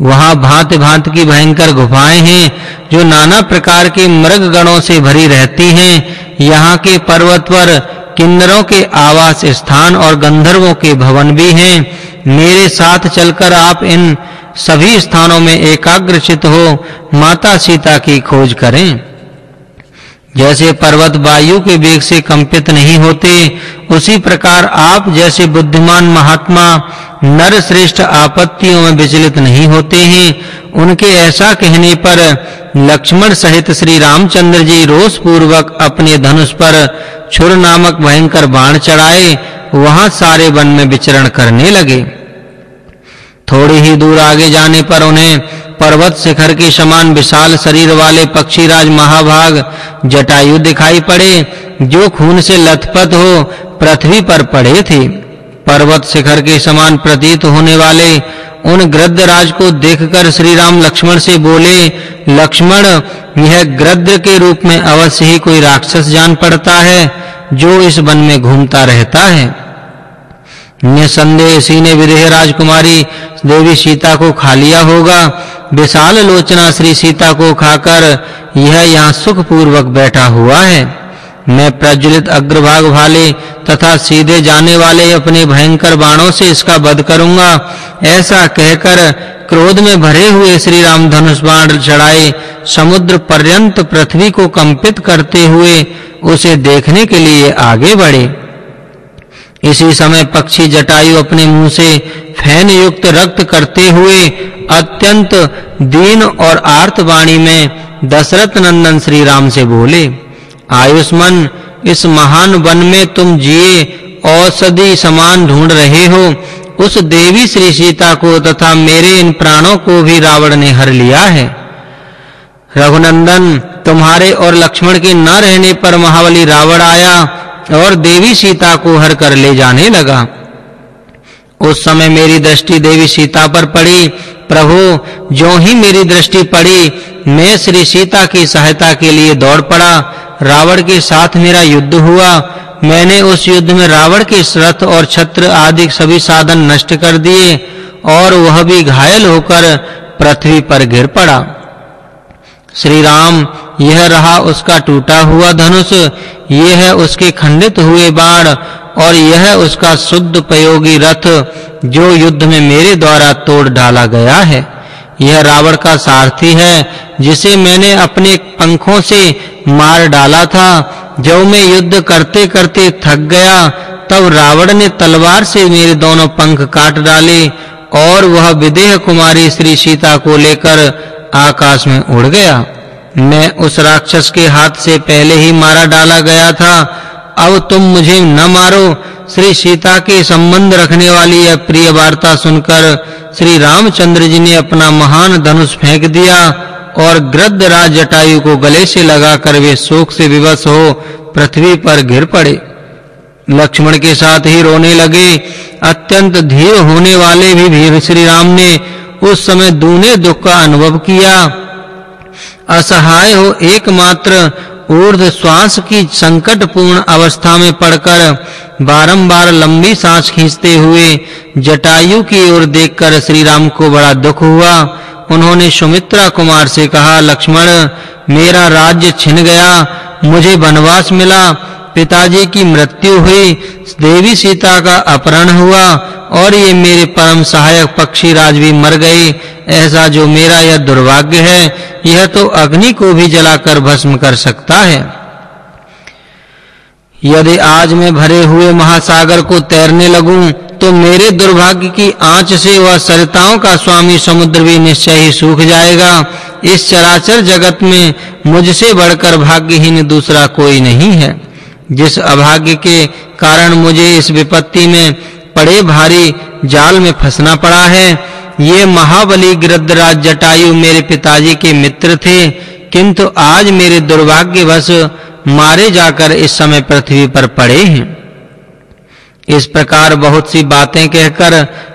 वहाँ भांति-भांति की भयंकर गुफाएँ हैं, जो नाना प्रकार के मृग गणों से भरी रहती हैं। यहाँ के पर्वत पर किन्नरों के आवास स्थान और गंधर्वों के भवन भी हैं। मेरे साथ चलकर आप इन सभी स्थानों में एकाग्रचित हो माता सीता की खोज करें। जैसे पर्वत वायु के वेग से कंपित नहीं होते, उसी प्रकार आप जैसे बुद्धिमान महात्मा नर श्रेष्ठ आपत्तियों में विचलित नहीं होते हैं। उनके ऐसा कहने पर लक्ष्मण सहित श्री रामचंद्र जी रोष पूर्वक अपने धनुष पर छुर नामक भयंकर बाण चढ़ाए, वहाँ सारे वन में विचरण करने लगे। थोड़ी ही दूर आगे जाने पर उन्हें पर्वत शिखर के समान विशाल शरीर वाले पक्षीराज महाभाग जटायु दिखाई पड़े, जो खून से लथपथ हो, पृथ्वी पर पड़े थे। पर्वत शिखर के समान प्रतीत होने वाले उन गृद्धराज को देखकर श्री राम लक्ष्मण से बोले, लक्ष्मण, यह गृद्ध के रूप में अवश्य ही कोई राक्षस जान पड़ता है, जो इस वन में घूमता रहता है। निसंदेह इसी ने विदेह राजकुमारी देवी सीता को खा लिया होगा। विशाल लोचना श्री सीता को खाकर यह यहाँ सुख पूर्वक बैठा हुआ है। मैं प्रज्वलित अग्रभाग वाले तथा सीधे जाने वाले अपने भयंकर बाणों से इसका वध करूँगा। ऐसा कहकर क्रोध में भरे हुए श्री राम धनुष बाण चढ़ाए समुद्र पर्यंत पृथ्वी को कंपित करते हुए उसे देखने के लिए आगे बढ़े। इसी समय पक्षी जटायु अपने मुँह से फ़ैन युक्त रक्त करते हुए अत्यंत दीन और आर्त वाणी में दशरथ नंदन श्री राम से बोले, आयुष्मान, इस महान वन में तुम जिए औषधि समान ढूंढ रहे हो, उस देवी श्री सीता को तथा मेरे इन प्राणों को भी रावण ने हर लिया है। रघुनंदन, तुम्हारे और लक्ष्मण के न रहने पर महाबली रावण आया और देवी सीता को हर कर ले जाने लगा। उस समय मेरी दृष्टि देवी सीता पर पड़ी। प्रभु जो ही मेरी दृष्टि पड़ी, मैं श्री सीता की सहायता के लिए दौड़ पड़ा। रावण के साथ मेरा युद्ध हुआ। मैंने उस युद्ध में रावण के रथ और छत्र आदि सभी साधन नष्ट कर दिए और वह भी घायल होकर पृथ्वी पर गिर पड़ा। श्री राम यह रहा उसका टूटा हुआ धनुष, यह है उसके खंडित हुए बाण। और यह उसका शुद्ध प्रयोगी रथ जो युद्ध में मेरे द्वारा तोड़ डाला गया है। यह रावण का सारथी है, जिसे मैंने अपने पंखों से मार डाला था। जब मैं युद्ध करते-करते थक गया, तब रावण ने तलवार से मेरे दोनों पंख काट डाले और वह विदेह कुमारी श्री सीता को लेकर आकाश में उड़ गया। मैं उस राक्षस के हाथ से पहले ही मारा डाला गया था। अब तुम मुझे न मारो। श्री सीता के संबंध रखने वाली यह प्रिय वार्ता सुनकर श्री रामचंद्र जी ने अपना महान धनुष फेंक दिया और गृद्ध राज जटायु को गले से लगाकर वे शोक से विवश हो पृथ्वी पर गिर पड़े। लक्ष्मण के साथ ही रोने लगे। अत्यंत धीर होने वाले भी श्री राम ने उस समय दूने दुख का अनुभव किया। असहाय हो एकमात्र ऊर्ध श्वास की संकटपूर्ण अवस्था में पड़कर बारंबार लंबी सांस खींचते हुए जटायु की ओर देखकर श्री राम को बड़ा दुख हुआ। उन्होंने सुमित्रा कुमार से कहा, लक्ष्मण, मेरा राज्य छिन गया, मुझे वनवास मिला। पिताजी की मृत्यु हुई, देवी सीता का अपहरण हुआ और ये मेरे परम सहायक पक्षी राज भी मर गए। ऐसा जो मेरा यह दुर्भाग्य है, यह तो अग्नि को भी जलाकर भस्म कर सकता है। यदि आज मैं भरे हुए महासागर को तैरने लगूं तो मेरे दुर्भाग्य की आँच से वह सरिताओं का स्वामी समुद्र भी निश्चय ही सूख जाएगा। इस चराचर जगत में मुझसे बढ़कर भाग्यहीन दूसरा कोई नहीं है। जिस अभाग्य के कारण मुझे इस विपत्ति में पड़े भारी जाल में फंसना पड़ा है। ये महाबली गृद्धराज जटायु मेरे पिताजी के मित्र थे, किंतु आज मेरे दुर्भाग्यवश मारे जाकर इस समय पृथ्वी पर पड़े हैं। इस प्रकार बहुत सी बातें कहकर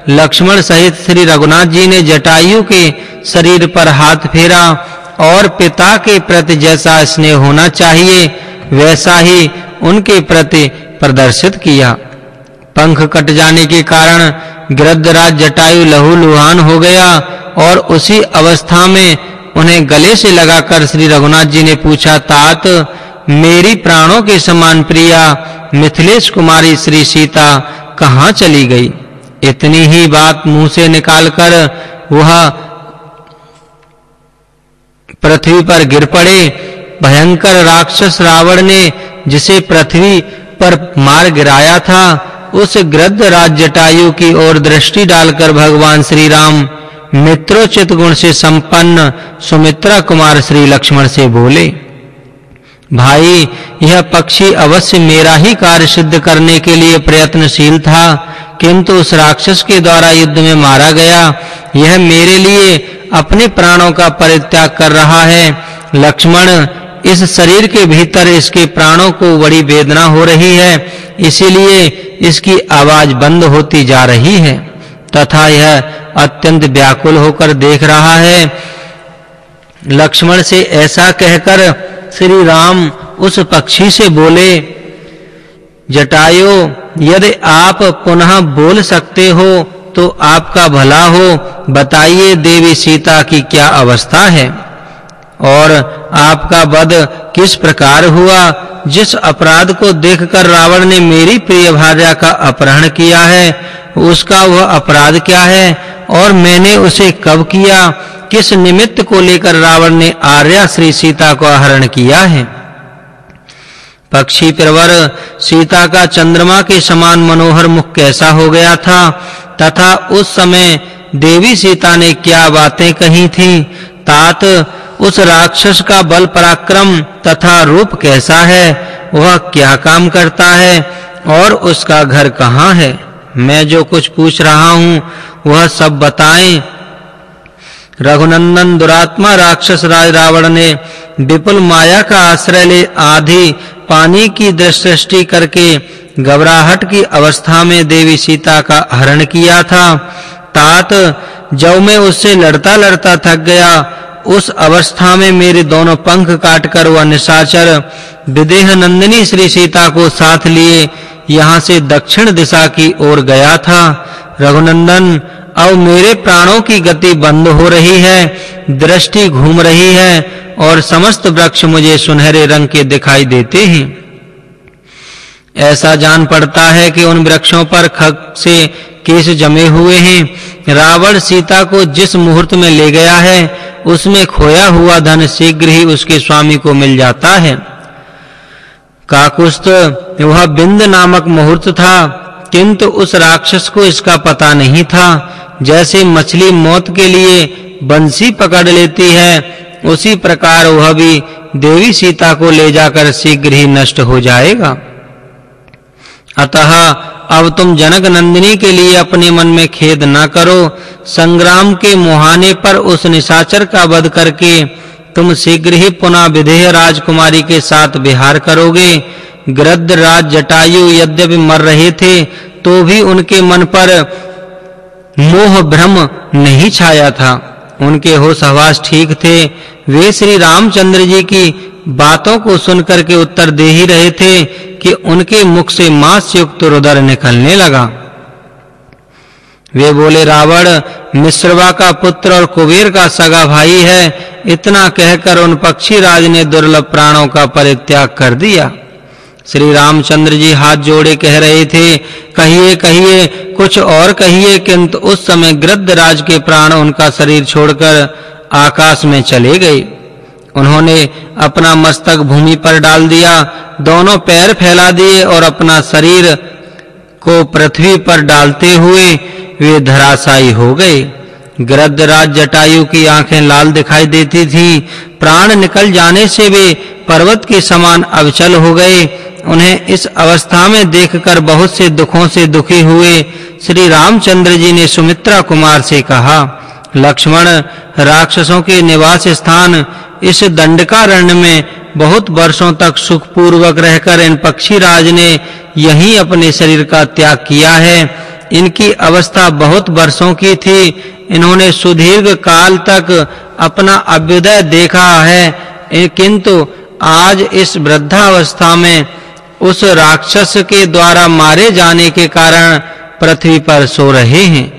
लक्ष्मण सहित श्री रघुनाथ जी ने जटायु के शरीर पर हाथ फेरा और पिता के प्रति जैसा स्नेह होना चाहिए, वैसा ही उनके प्रति प्रदर्शित किया। पंख कट जाने के कारण गृद्धराज जटायु लहूलुहान हो गया और उसी अवस्था में उन्हें गले से लगाकर श्री रघुनाथ जी ने पूछा, तात, मेरी प्राणों के समान प्रिया मिथिलेश कुमारी श्री सीता कहाँ चली गई? इतनी ही बात मुँह से निकालकर वह पृथ्वी पर गिर पड़े। भयंकर राक्षस रावण ने जिसे पृथ्वी पर मार गिराया था उस गृद्ध राज जटायु की ओर दृष्टि डालकर भगवान श्री राम मित्रोचित गुण से संपन्न सुमित्रा कुमार श्री लक्ष्मण से बोले, भाई, यह पक्षी अवश्य मेरा ही कार्य सिद्ध करने के लिए प्रयत्नशील था, किंतु उस राक्षस के द्वारा युद्ध में मारा गया, यह मेरे लिए अपने प्राणों का परित्याग कर रहा है। लक्ष्मण इस शरीर के भीतर इसके प्राणों को बड़ी वेदना हो रही है, इसीलिए इसकी आवाज़ बंद होती जा रही है, तथा यह अत्यंत व्याकुल होकर देख रहा है। लक्ष्मण से ऐसा कहकर श्री राम उस पक्षी से बोले, जटायु, यदि आप पुनः बोल सकते हो तो आपका भला हो। बताइए देवी सीता की क्या अवस्था है? और आपका वध किस प्रकार हुआ, जिस अपराध को देखकर रावण ने मेरी प्रिय भार्या का अपहरण किया है, उसका वह अपराध क्या है, और मैंने उसे कब किया, किस निमित्त को लेकर रावण ने आर्या श्री सीता को हरण किया है? पक्षी प्रवर, सीता का चंद्रमा के समान मनोहर मुख कैसा हो गया था, तथा उस समय देवी सीता ने क्या बातें कही थी? तात उस राक्षस का बल पराक्रम तथा रूप कैसा है, वह क्या काम करता है और उसका घर कहाँ है? मैं जो कुछ पूछ रहा हूँ, वह सब बताएँ। रघुनंदन दुरात्मा राक्षस राज रावण ने विपुल माया का आश्रय ले आधी पानी की दृष्टि करके घबराहट की अवस्था में देवी सीता का हरण किया था। तात जब मैं उससे लड़ता लड़ता थक गया उस अवस्था में मेरे दोनों पंख काटकर वह निशाचर विदेह नंदिनी श्री सीता को साथ लिए यहाँ से दक्षिण दिशा की ओर गया था। रघुनंदन, अब मेरे प्राणों की गति बंद हो रही है, दृष्टि घूम रही है और समस्त वृक्ष मुझे सुनहरे रंग के दिखाई देते हैं। ऐसा जान पड़ता है कि उन वृक्षों पर खग से केश जमे हुए हैं। रावण सीता को जिस मुहूर्त में ले गया है उसमें खोया हुआ धन शीघ्र ही उसके स्वामी को मिल जाता है। काकुस्त वह बिंद नामक मुहूर्त था, किंतु उस राक्षस को इसका पता नहीं था। जैसे मछली मौत के लिए बंसी पकड़ लेती है, उसी प्रकार वह भी देवी सीता को ले जाकर शीघ्र ही नष्ट हो जाएगा। अतः अब तुम जनक नंदिनी के लिए अपने मन में खेद न करो। संग्राम के मुहाने पर उस निशाचर का वध करके तुम शीघ्र ही पुनः विदेह राजकुमारी के साथ विहार करोगे। गृद्ध राज जटायु यद्यपि मर रहे थे तो भी उनके मन पर मोह भ्रम नहीं छाया था। उनके होश हवास ठीक थे। वे श्री रामचंद्र जी की बातों को सुनकर के उत्तर दे ही रहे थे कि उनके मुख से मांस युक्त रुदर निकलने लगा। वे बोले, रावण, मिश्रवा का पुत्र और कुबेर का सगा भाई है। इतना कहकर उन पक्षी राज ने दुर्लभ प्राणों का परित्याग कर दिया। श्री रामचंद्र जी हाथ जोड़े कह रहे थे, कहिए कहिए, कुछ और कहिए, किंतु उस समय गृद्ध राज के प्राण उनका शरीर छोड़कर आकाश में चले गए। उन्होंने अपना मस्तक भूमि पर डाल दिया, दोनों पैर फैला दिए और अपना शरीर को पृथ्वी पर डालते हुए वे धराशायी हो गए। गृद्धराज जटायु की आँखें लाल दिखाई देती थी। प्राण निकल जाने से वे पर्वत के समान अविचल हो गए। उन्हें इस अवस्था में देखकर बहुत से दुखों से दुखी हुए श्री रामचंद्र जी ने सुमित्रा कुमार से कहा, लक्ष्मण, राक्षसों के निवास स्थान इस दंडकारण्य में बहुत वर्षों तक सुखपूर्वक रहकर इन पक्षी राज ने यहीं अपने शरीर का त्याग किया है। इनकी अवस्था बहुत वर्षों की थी। इन्होंने सुदीर्घ काल तक अपना अभ्युदय देखा है। किंतु आज इस वृद्धावस्था में उस राक्षस के द्वारा मारे जाने के कारण पृथ्वी पर सो रहे हैं।